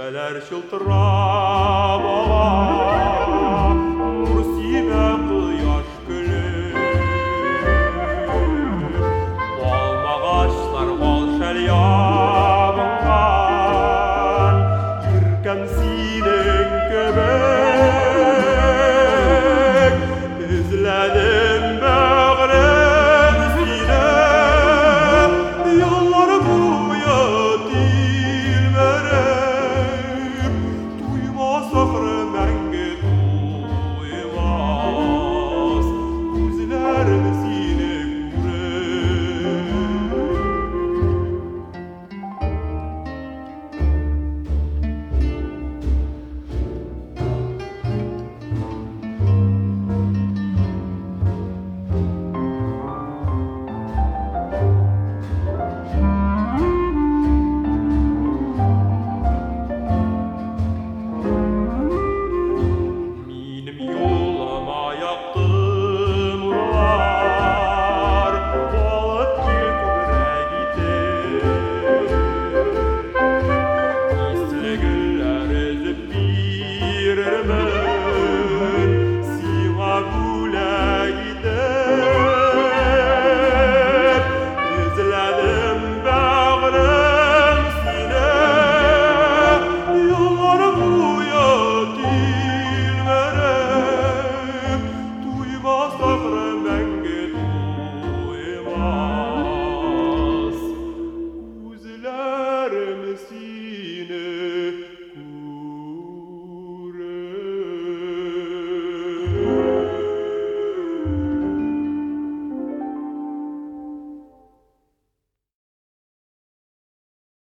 بلاش شلط الراس.